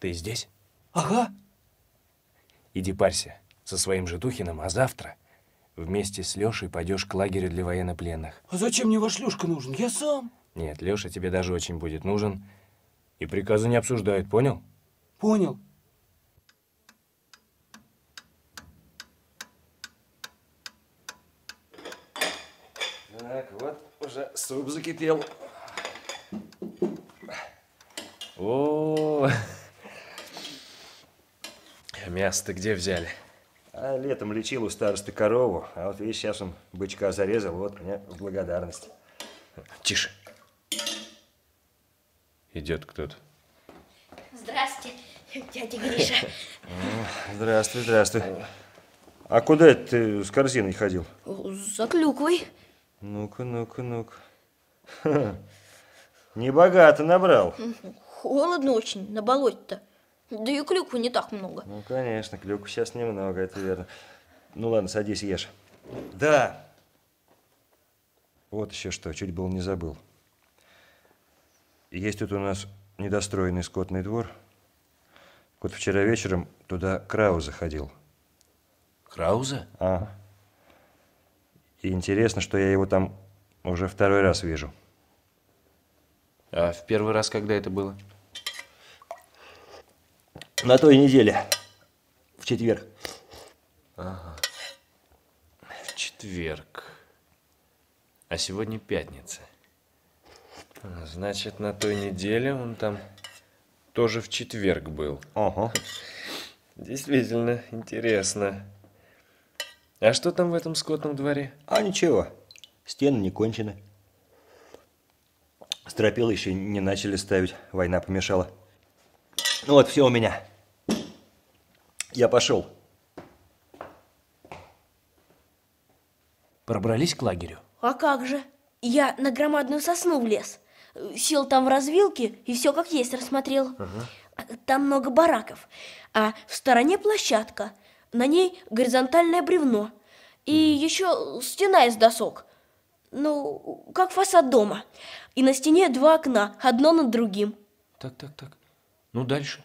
Ты здесь? Ага. Иди парься со своим же Тухиным, а завтра вместе с Лешей пойдешь к лагерю для военнопленных. А зачем мне ваш Лешка нужен? Я сам. Нет, Леша тебе даже очень будет нужен. И приказы не обсуждают, понял? Понял. Так, вот уже суп закипел. О, мясо где взяли? А летом лечил у старосты корову, а вот видишь, сейчас он бычка зарезал, вот мне в благодарность. Тише. Идет кто-то. Здрасте, дядя Гриша. Здравствуй, здравствуй. А куда это ты с корзиной ходил? За клюквой. Ну-ка, ну-ка, ну-ка. Небогато набрал. Холодно очень, на болоте-то. Да и клюквы не так много. Ну, конечно, клюку сейчас немного, это верно. Ну ладно, садись, ешь. Да. Вот еще что, чуть было не забыл. Есть тут у нас недостроенный скотный двор. Вот вчера вечером туда Крау заходил. Крауза? Ага. И интересно, что я его там уже второй раз вижу. А в первый раз когда это было? На той неделе. В четверг. В четверг. А сегодня пятница. А, Значит, на той неделе он там тоже в четверг был. Ага. Действительно, интересно. А что там в этом скотном дворе? А ничего, стены не кончены. Стропила еще не начали ставить, война помешала. Ну вот, все у меня. Я пошел. Пробрались к лагерю? А как же? Я на громадную сосну влез. Сел там в развилке и все как есть рассмотрел. Там много бараков, а в стороне площадка. На ней горизонтальное бревно. И еще стена из досок. Ну, как фасад дома. И на стене два окна, одно над другим. Так, так, так. Ну, дальше.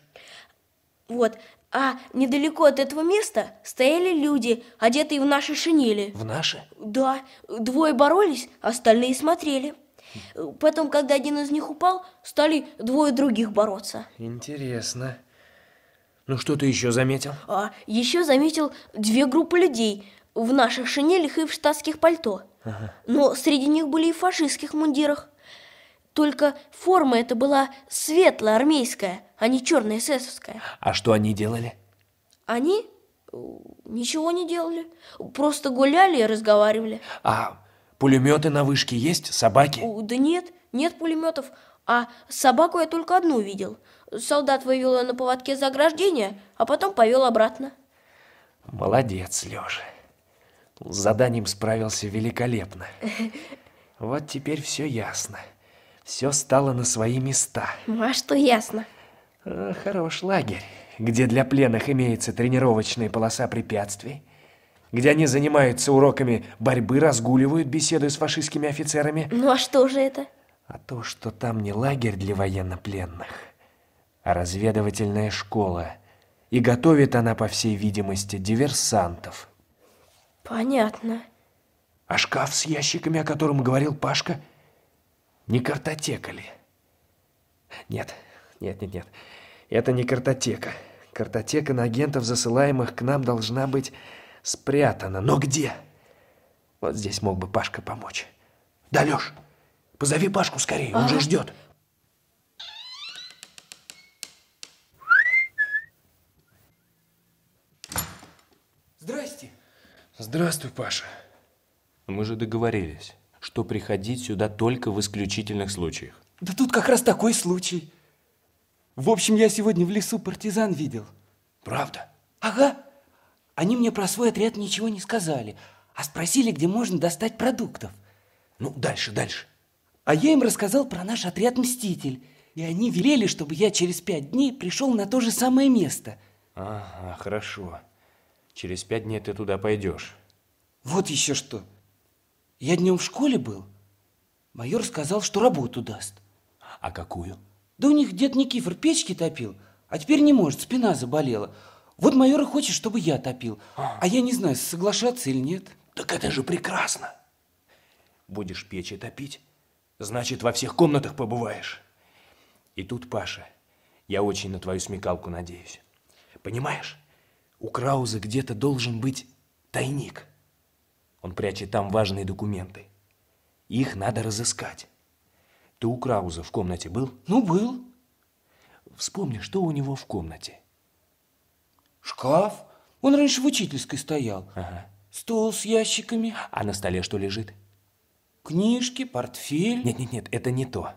Вот. А недалеко от этого места стояли люди, одетые в наши шинели. В наше? Да, двое боролись, остальные смотрели. Потом, когда один из них упал, стали двое других бороться. Интересно. Ну, что ты еще заметил? А еще заметил две группы людей в наших шинелях и в штатских пальто. Но среди них были и в фашистских мундирах. Только форма эта была светлая, армейская, а не черная эсэсовская. А что они делали? Они э, ничего не делали, просто гуляли и разговаривали. А пулеметы на вышке есть? Собаки? Да нет, нет пулеметов. А собаку я только одну видел. Солдат вывел ее на поводке за ограждение, а потом повел обратно. Молодец, Лёша. С заданием справился великолепно. Вот теперь все ясно. Все стало на свои места. Ну, а что ясно? А, Хорош лагерь, где для пленных имеется тренировочная полоса препятствий, где они занимаются уроками борьбы, разгуливают, беседуя с фашистскими офицерами. Ну а что же это? А то, что там не лагерь для военнопленных, а разведывательная школа. И готовит она, по всей видимости, диверсантов. Понятно. А шкаф с ящиками, о котором говорил Пашка, не картотека ли? Нет, нет, нет, нет. Это не картотека. Картотека на агентов, засылаемых к нам, должна быть спрятана. Но где? Вот здесь мог бы Пашка помочь. Да, Лёш, позови Пашку скорее, он же ждет. Здрасте. Здравствуй, Паша. Мы же договорились, что приходить сюда только в исключительных случаях. Да тут как раз такой случай. В общем, я сегодня в лесу партизан видел. Правда? Ага. Они мне про свой отряд ничего не сказали, а спросили, где можно достать продуктов. Ну, дальше, дальше. А я им рассказал про наш отряд «Мститель», и они велели, чтобы я через пять дней пришел на то же самое место. Ага, хорошо. Через пять дней ты туда пойдешь. Вот еще что. Я днем в школе был. Майор сказал, что работу даст. А какую? Да у них дед Никифор печки топил, А теперь не может, спина заболела. Вот майор и хочет, чтобы я топил. А я не знаю, соглашаться или нет. Так это же прекрасно. Будешь печи топить, значит, во всех комнатах побываешь. И тут, Паша, я очень на твою смекалку надеюсь. Понимаешь, у Крауза где-то должен быть тайник. Он прячет там важные документы. Их надо разыскать. Ты у Крауза в комнате был? Ну, был. Вспомни, что у него в комнате. Шкаф. Он раньше в учительской стоял. Ага. Стол с ящиками. А на столе что лежит? Книжки, портфель. Нет-нет-нет, это не то.